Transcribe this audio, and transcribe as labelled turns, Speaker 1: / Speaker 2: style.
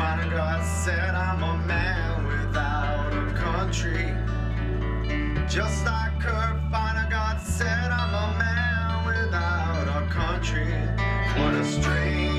Speaker 1: Vonnegut said I'm a man without a country. Just like Kurt Vonnegut said I'm a man without a country. What a strange